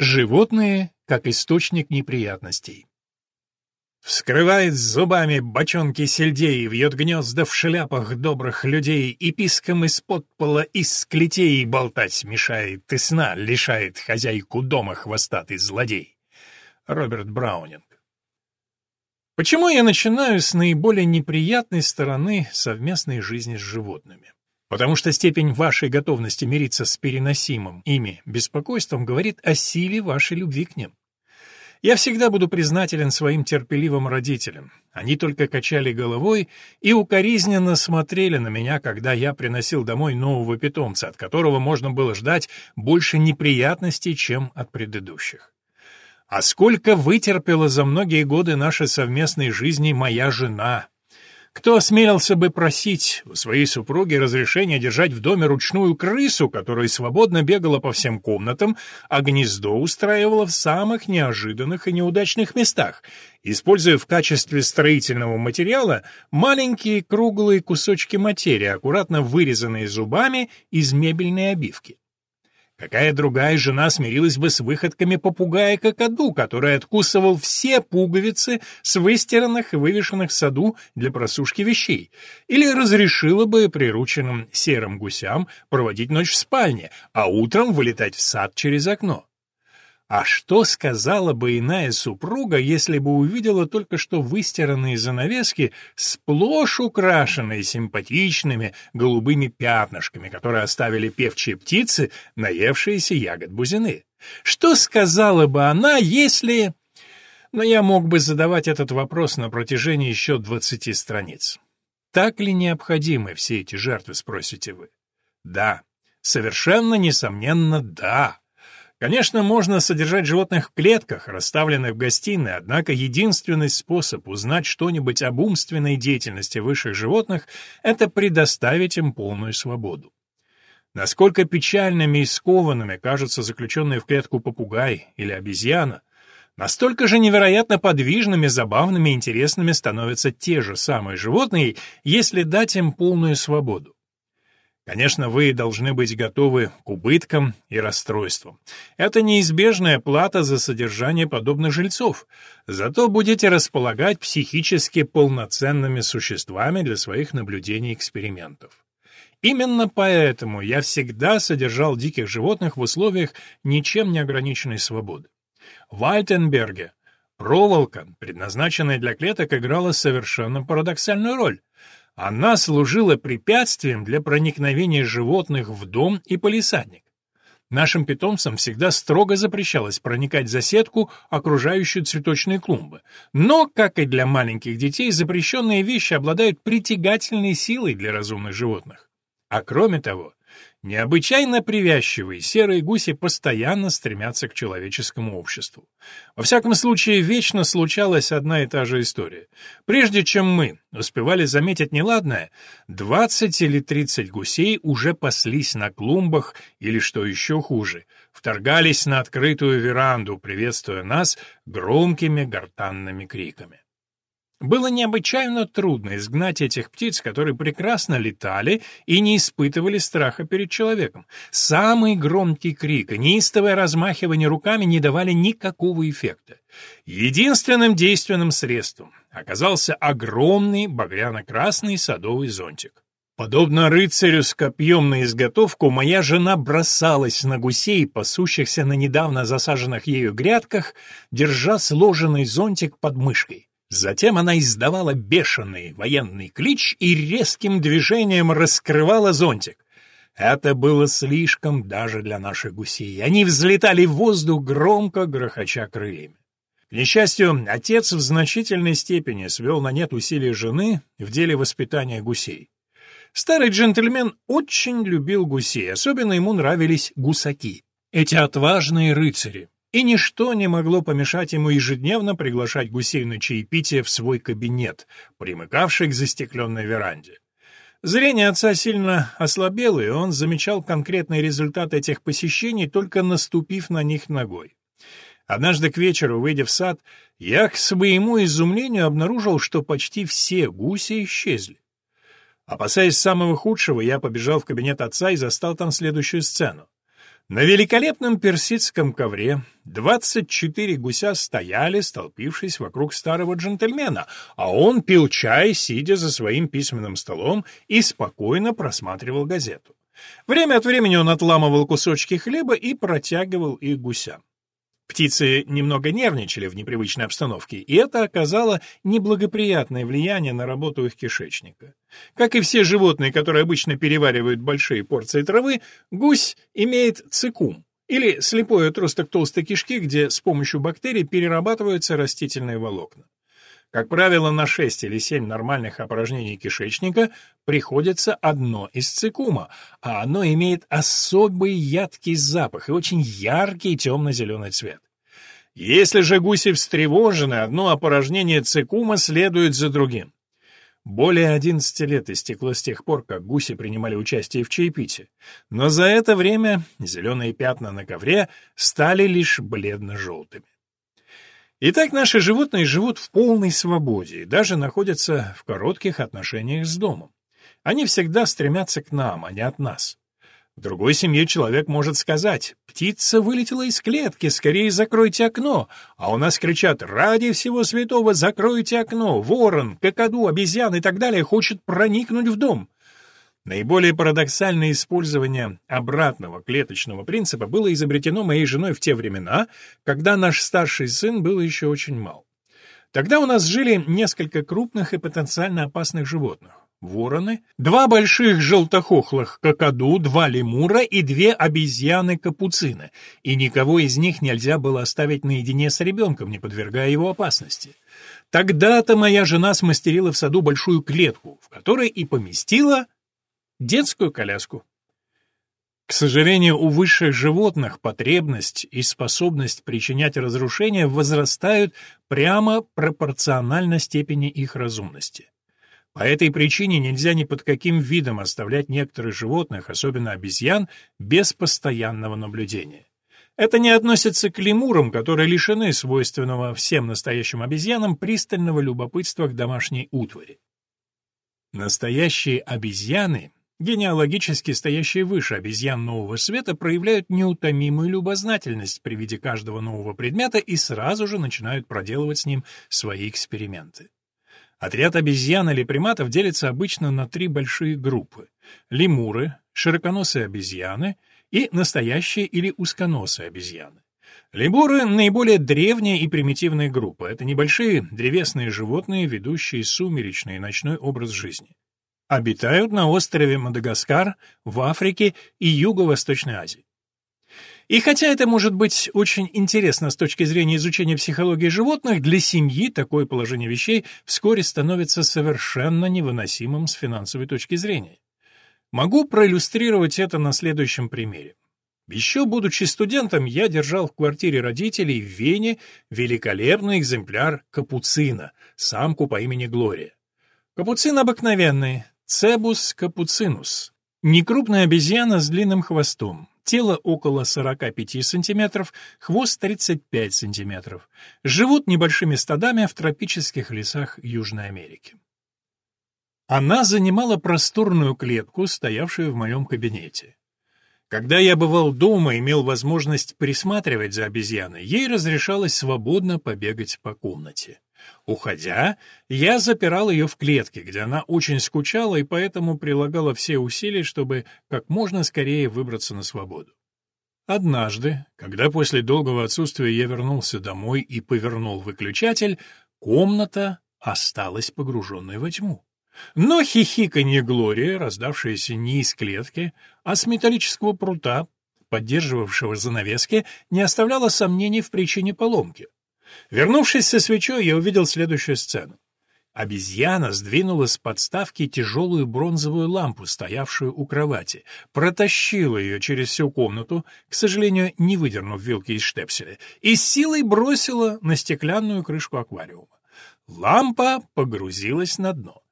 Животные как источник неприятностей. Вскрывает зубами бочонки сельдей, вьет гнезда в шляпах добрых людей, и писком из-под пола из клетей болтать мешает, и сна лишает хозяйку дома хвостатый злодей. Роберт Браунинг. Почему я начинаю с наиболее неприятной стороны совместной жизни с животными? Потому что степень вашей готовности мириться с переносимым ими беспокойством говорит о силе вашей любви к ним. Я всегда буду признателен своим терпеливым родителям. Они только качали головой и укоризненно смотрели на меня, когда я приносил домой нового питомца, от которого можно было ждать больше неприятностей, чем от предыдущих. А сколько вытерпела за многие годы нашей совместной жизни моя жена, кто осмелился бы просить у своей супруги разрешения держать в доме ручную крысу, которая свободно бегала по всем комнатам, а гнездо устраивала в самых неожиданных и неудачных местах, используя в качестве строительного материала маленькие круглые кусочки материи, аккуратно вырезанные зубами из мебельной обивки? Какая другая жена смирилась бы с выходками попугая-какаду, который откусывал все пуговицы с выстиранных и вывешенных в саду для просушки вещей? Или разрешила бы прирученным серым гусям проводить ночь в спальне, а утром вылетать в сад через окно? А что сказала бы иная супруга, если бы увидела только что выстиранные занавески, сплошь украшенные симпатичными голубыми пятнышками, которые оставили певчие птицы, наевшиеся ягод бузины? Что сказала бы она, если... Но я мог бы задавать этот вопрос на протяжении еще двадцати страниц. Так ли необходимы все эти жертвы, спросите вы? Да, совершенно несомненно, да. Конечно, можно содержать животных в клетках, расставленных в гостиной, однако единственный способ узнать что-нибудь об умственной деятельности высших животных — это предоставить им полную свободу. Насколько печальными и скованными кажутся заключенные в клетку попугай или обезьяна, настолько же невероятно подвижными, забавными и интересными становятся те же самые животные, если дать им полную свободу. Конечно, вы должны быть готовы к убыткам и расстройствам. Это неизбежная плата за содержание подобных жильцов. Зато будете располагать психически полноценными существами для своих наблюдений и экспериментов. Именно поэтому я всегда содержал диких животных в условиях ничем не ограниченной свободы. В Альтенберге проволока, предназначенная для клеток, играла совершенно парадоксальную роль. Она служила препятствием для проникновения животных в дом и полисадник. Нашим питомцам всегда строго запрещалось проникать за сетку, окружающую цветочные клумбы. Но, как и для маленьких детей, запрещенные вещи обладают притягательной силой для разумных животных. А кроме того, Необычайно привязчивые серые гуси постоянно стремятся к человеческому обществу. Во всяком случае, вечно случалась одна и та же история. Прежде чем мы успевали заметить неладное, 20 или 30 гусей уже паслись на клумбах или, что еще хуже, вторгались на открытую веранду, приветствуя нас громкими гортанными криками. Было необычайно трудно изгнать этих птиц, которые прекрасно летали и не испытывали страха перед человеком. Самый громкий крик и неистовое размахивание руками не давали никакого эффекта. Единственным действенным средством оказался огромный багряно-красный садовый зонтик. Подобно рыцарю с копьем на изготовку, моя жена бросалась на гусей, пасущихся на недавно засаженных ею грядках, держа сложенный зонтик под мышкой. Затем она издавала бешеный военный клич и резким движением раскрывала зонтик. Это было слишком даже для наших гусей. Они взлетали в воздух, громко грохоча крыльями. К несчастью, отец в значительной степени свел на нет усилия жены в деле воспитания гусей. Старый джентльмен очень любил гусей, особенно ему нравились гусаки. Эти отважные рыцари, и ничто не могло помешать ему ежедневно приглашать гусей на чаепитие в свой кабинет, примыкавший к застекленной веранде. Зрение отца сильно ослабело, и он замечал конкретные результаты этих посещений, только наступив на них ногой. Однажды к вечеру, выйдя в сад, я к своему изумлению обнаружил, что почти все гуси исчезли. Опасаясь самого худшего, я побежал в кабинет отца и застал там следующую сцену. На великолепном персидском ковре 24 гуся стояли, столпившись вокруг старого джентльмена, а он пил чай, сидя за своим письменным столом и спокойно просматривал газету. Время от времени он отламывал кусочки хлеба и протягивал их гусям. Птицы немного нервничали в непривычной обстановке, и это оказало неблагоприятное влияние на работу их кишечника. Как и все животные, которые обычно переваривают большие порции травы, гусь имеет цикум, или слепой отросток толстой кишки, где с помощью бактерий перерабатываются растительные волокна. Как правило, на 6 или 7 нормальных опорожнений кишечника приходится одно из цикума, а оно имеет особый ядкий запах и очень яркий темно-зеленый цвет. Если же гуси встревожены, одно опорожнение цикума следует за другим. Более 11 лет истекло с тех пор, как гуси принимали участие в чаепитии, но за это время зеленые пятна на ковре стали лишь бледно-желтыми. Итак, наши животные живут в полной свободе и даже находятся в коротких отношениях с домом. Они всегда стремятся к нам, а не от нас. В другой семье человек может сказать «Птица вылетела из клетки, скорее закройте окно», а у нас кричат «Ради всего святого закройте окно, ворон, какаду, обезьян и так далее хочет проникнуть в дом». Наиболее парадоксальное использование обратного клеточного принципа было изобретено моей женой в те времена, когда наш старший сын был еще очень мал. Тогда у нас жили несколько крупных и потенциально опасных животных. Вороны, два больших желтохохлых какаду, два лемура и две обезьяны-капуцины, и никого из них нельзя было оставить наедине с ребенком, не подвергая его опасности. Тогда-то моя жена смастерила в саду большую клетку, в которой и поместила детскую коляску. К сожалению, у высших животных потребность и способность причинять разрушения возрастают прямо пропорционально степени их разумности. По этой причине нельзя ни под каким видом оставлять некоторых животных, особенно обезьян, без постоянного наблюдения. Это не относится к лемурам, которые лишены свойственного всем настоящим обезьянам пристального любопытства к домашней утвари. Настоящие обезьяны Генеалогически стоящие выше обезьян нового света проявляют неутомимую любознательность при виде каждого нового предмета и сразу же начинают проделывать с ним свои эксперименты. Отряд обезьян или приматов делится обычно на три большие группы — лемуры, широконосые обезьяны и настоящие или узконосые обезьяны. Лемуры — наиболее древняя и примитивная группа. Это небольшие древесные животные, ведущие сумеречный и ночной образ жизни обитают на острове Мадагаскар, в Африке и Юго-Восточной Азии. И хотя это может быть очень интересно с точки зрения изучения психологии животных, для семьи такое положение вещей вскоре становится совершенно невыносимым с финансовой точки зрения. Могу проиллюстрировать это на следующем примере. Еще будучи студентом, я держал в квартире родителей в Вене великолепный экземпляр капуцина, самку по имени Глория. Капуцин обыкновенный, Цебус капуцинус. Некрупная обезьяна с длинным хвостом. Тело около 45 см, хвост 35 см. Живут небольшими стадами в тропических лесах Южной Америки. Она занимала просторную клетку, стоявшую в моем кабинете. Когда я бывал дома и имел возможность присматривать за обезьяной, ей разрешалось свободно побегать по комнате. Уходя, я запирал ее в клетке, где она очень скучала и поэтому прилагала все усилия, чтобы как можно скорее выбраться на свободу. Однажды, когда после долгого отсутствия я вернулся домой и повернул выключатель, комната осталась погруженной во тьму. Но хихиканье Глории, раздавшееся не из клетки, а с металлического прута, поддерживавшего занавески, не оставляло сомнений в причине поломки. Вернувшись со свечой, я увидел следующую сцену. Обезьяна сдвинула с подставки тяжелую бронзовую лампу, стоявшую у кровати, протащила ее через всю комнату, к сожалению, не выдернув вилки из штепселя, и силой бросила на стеклянную крышку аквариума. Лампа погрузилась на дно.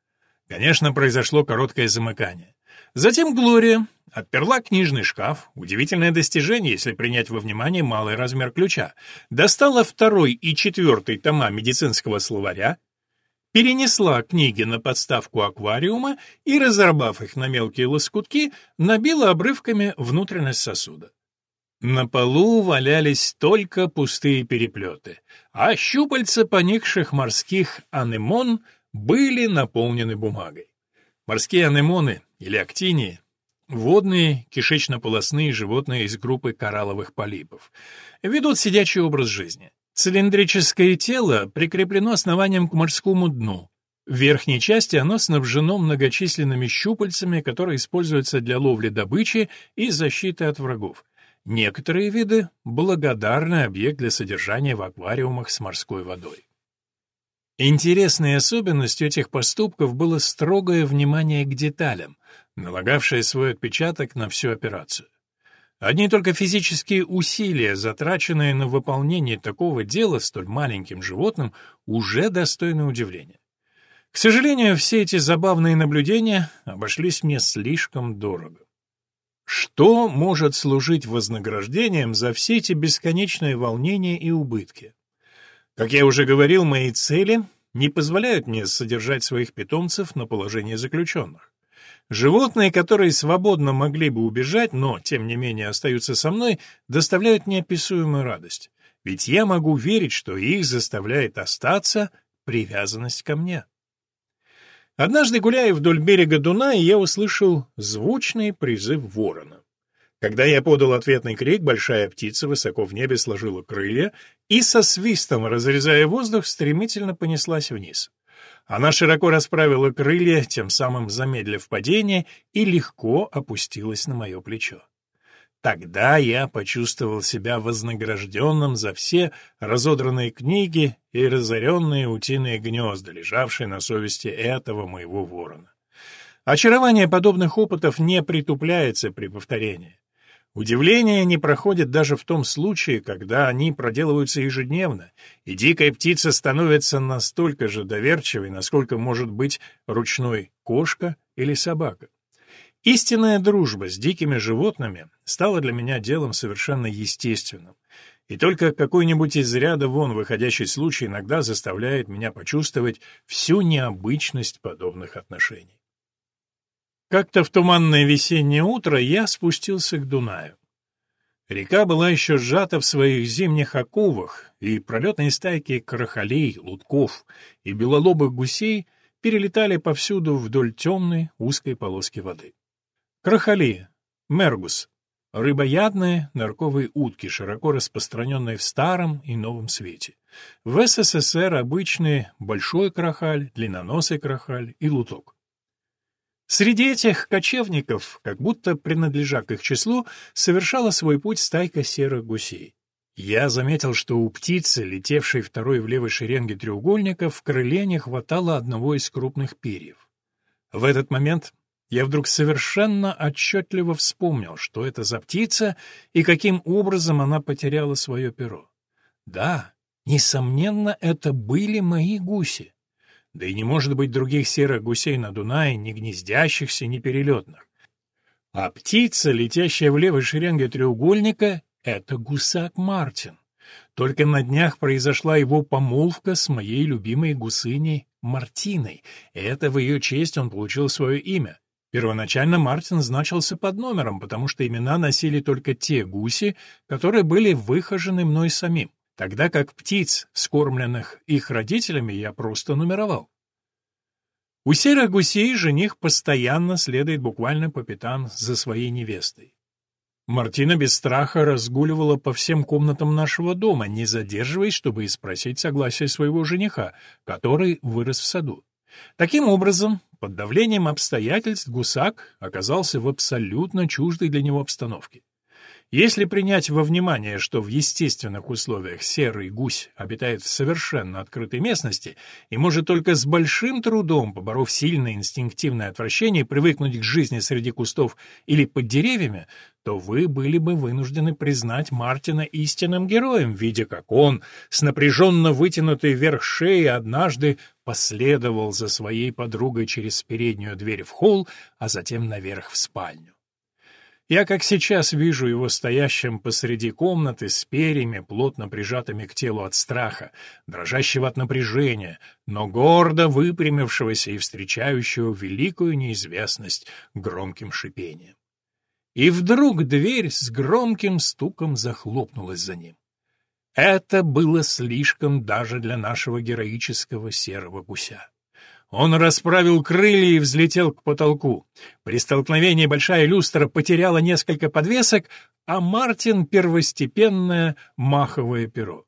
Конечно, произошло короткое замыкание. Затем Глория отперла книжный шкаф, удивительное достижение, если принять во внимание малый размер ключа, достала второй и четвертый тома медицинского словаря, перенесла книги на подставку аквариума и, разорвав их на мелкие лоскутки, набила обрывками внутренность сосуда. На полу валялись только пустые переплеты, а щупальца поникших морских анемон были наполнены бумагой. Морские анемоны или актинии — водные кишечно-полосные животные из группы коралловых полипов. Ведут сидячий образ жизни. Цилиндрическое тело прикреплено основанием к морскому дну. В верхней части оно снабжено многочисленными щупальцами, которые используются для ловли добычи и защиты от врагов. Некоторые виды — благодарный объект для содержания в аквариумах с морской водой. Интересной особенностью этих поступков было строгое внимание к деталям, налагавшее свой отпечаток на всю операцию. Одни только физические усилия, затраченные на выполнение такого дела столь маленьким животным, уже достойны удивления. К сожалению, все эти забавные наблюдения обошлись мне слишком дорого. Что может служить вознаграждением за все эти бесконечные волнения и убытки? Как я уже говорил, мои цели не позволяют мне содержать своих питомцев на положении заключенных. Животные, которые свободно могли бы убежать, но, тем не менее, остаются со мной, доставляют неописуемую радость. Ведь я могу верить, что их заставляет остаться привязанность ко мне. Однажды, гуляя вдоль берега Дуная, я услышал звучный призыв ворона. Когда я подал ответный крик, большая птица высоко в небе сложила крылья и со свистом, разрезая воздух, стремительно понеслась вниз. Она широко расправила крылья, тем самым замедлив падение, и легко опустилась на мое плечо. Тогда я почувствовал себя вознагражденным за все разодранные книги и разоренные утиные гнезда, лежавшие на совести этого моего ворона. Очарование подобных опытов не притупляется при повторении. Удивление не проходит даже в том случае, когда они проделываются ежедневно, и дикая птица становится настолько же доверчивой, насколько может быть ручной кошка или собака. Истинная дружба с дикими животными стала для меня делом совершенно естественным, и только какой-нибудь из ряда вон выходящий случай иногда заставляет меня почувствовать всю необычность подобных отношений. Как-то в туманное весеннее утро я спустился к Дунаю. Река была еще сжата в своих зимних оковах, и пролетные стайки крахолей, лутков и белолобых гусей перелетали повсюду вдоль темной узкой полоски воды. Крахали, мергус, рыбоядные нырковые утки, широко распространенные в Старом и Новом Свете. В СССР обычные большой крахаль, длинноносый крахаль и луток. Среди этих кочевников, как будто принадлежа к их числу, совершала свой путь стайка серых гусей. Я заметил, что у птицы, летевшей второй в левой шеренге треугольника, в крыле не хватало одного из крупных перьев. В этот момент я вдруг совершенно отчетливо вспомнил, что это за птица и каким образом она потеряла свое перо. Да, несомненно, это были мои гуси. Да и не может быть других серых гусей на Дунае, ни гнездящихся, ни перелетных. А птица, летящая в левой шеренге треугольника, — это гусак Мартин. Только на днях произошла его помолвка с моей любимой гусыней Мартиной, и это в ее честь он получил свое имя. Первоначально Мартин значился под номером, потому что имена носили только те гуси, которые были выхожены мной самим, тогда как птиц, вскормленных их родителями, я просто нумеровал. У серых гусей жених постоянно следует буквально по пятам за своей невестой. Мартина без страха разгуливала по всем комнатам нашего дома, не задерживаясь, чтобы спросить согласие своего жениха, который вырос в саду. Таким образом, под давлением обстоятельств гусак оказался в абсолютно чуждой для него обстановке. Если принять во внимание, что в естественных условиях серый гусь обитает в совершенно открытой местности и может только с большим трудом, поборов сильное инстинктивное отвращение, привыкнуть к жизни среди кустов или под деревьями, то вы были бы вынуждены признать Мартина истинным героем, видя, как он, с напряженно вытянутой вверх шеей, однажды последовал за своей подругой через переднюю дверь в холл, а затем наверх в спальню. Я, как сейчас, вижу его стоящим посреди комнаты с перьями, плотно прижатыми к телу от страха, дрожащего от напряжения, но гордо выпрямившегося и встречающего великую неизвестность громким шипением. и вдруг дверь с громким стуком захлопнулась за ним. Это было слишком даже для нашего героического серого гуся. Он расправил крылья и взлетел к потолку. При столкновении большая люстра потеряла несколько подвесок, а Мартин — первостепенное маховое перо.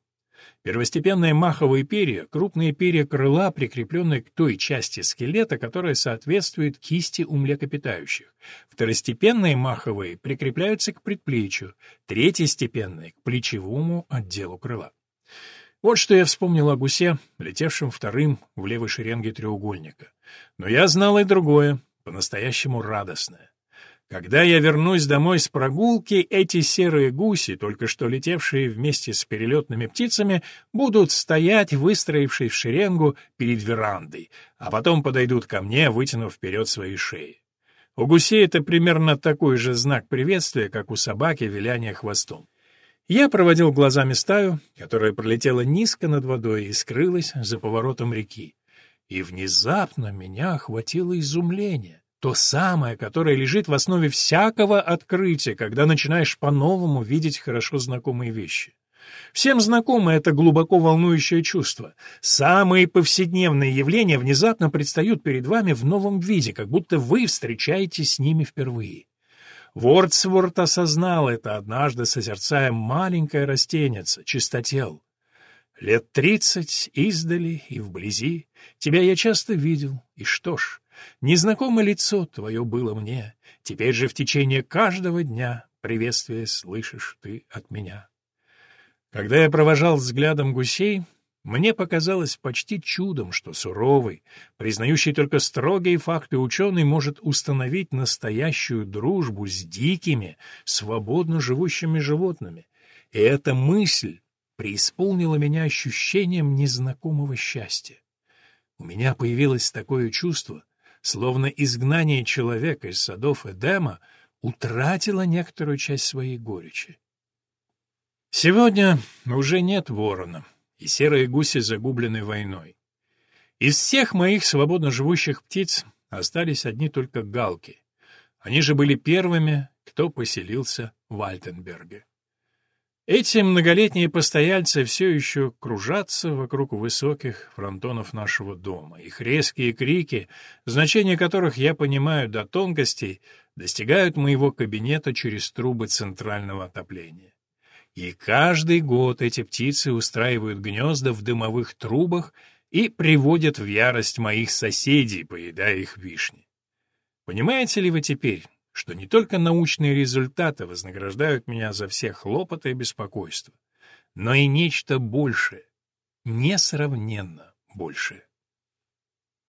Первостепенные маховые перья — крупные перья крыла, прикрепленные к той части скелета, которая соответствует кисти у млекопитающих. Второстепенные маховые прикрепляются к предплечью, третьестепенные — к плечевому отделу крыла. Вот что я вспомнил о гусе, летевшем вторым в левой шеренге треугольника. Но я знал и другое, по-настоящему радостное. Когда я вернусь домой с прогулки, эти серые гуси, только что летевшие вместе с перелетными птицами, будут стоять, выстроившись в шеренгу перед верандой, а потом подойдут ко мне, вытянув вперед свои шеи. У гусей это примерно такой же знак приветствия, как у собаки виляние хвостом. Я проводил глазами стаю, которая пролетела низко над водой и скрылась за поворотом реки. И внезапно меня охватило изумление. То самое, которое лежит в основе всякого открытия, когда начинаешь по-новому видеть хорошо знакомые вещи. Всем знакомо это глубоко волнующее чувство. Самые повседневные явления внезапно предстают перед вами в новом виде, как будто вы встречаетесь с ними впервые. Вордсворт осознал это однажды, созерцая маленькое растенец, чистотел. Лет тридцать издали и вблизи тебя я часто видел, и что ж, Незнакомое лицо твое было мне, теперь же в течение каждого дня приветствие слышишь ты от меня. Когда я провожал взглядом гусей, мне показалось почти чудом, что суровый, признающий только строгие факты ученый может установить настоящую дружбу с дикими, свободно живущими животными. И эта мысль преисполнила меня ощущением незнакомого счастья. У меня появилось такое чувство, словно изгнание человека из садов Эдема утратило некоторую часть своей горечи. Сегодня уже нет ворона, и серые гуси загублены войной. Из всех моих свободно живущих птиц остались одни только галки. Они же были первыми, кто поселился в Альтенберге. Эти многолетние постояльцы все еще кружатся вокруг высоких фронтонов нашего дома. Их резкие крики, значение которых я понимаю до тонкостей, достигают моего кабинета через трубы центрального отопления. И каждый год эти птицы устраивают гнезда в дымовых трубах и приводят в ярость моих соседей, поедая их вишни. Понимаете ли вы теперь, что не только научные результаты вознаграждают меня за все хлопоты и беспокойство, но и нечто большее, несравненно большее.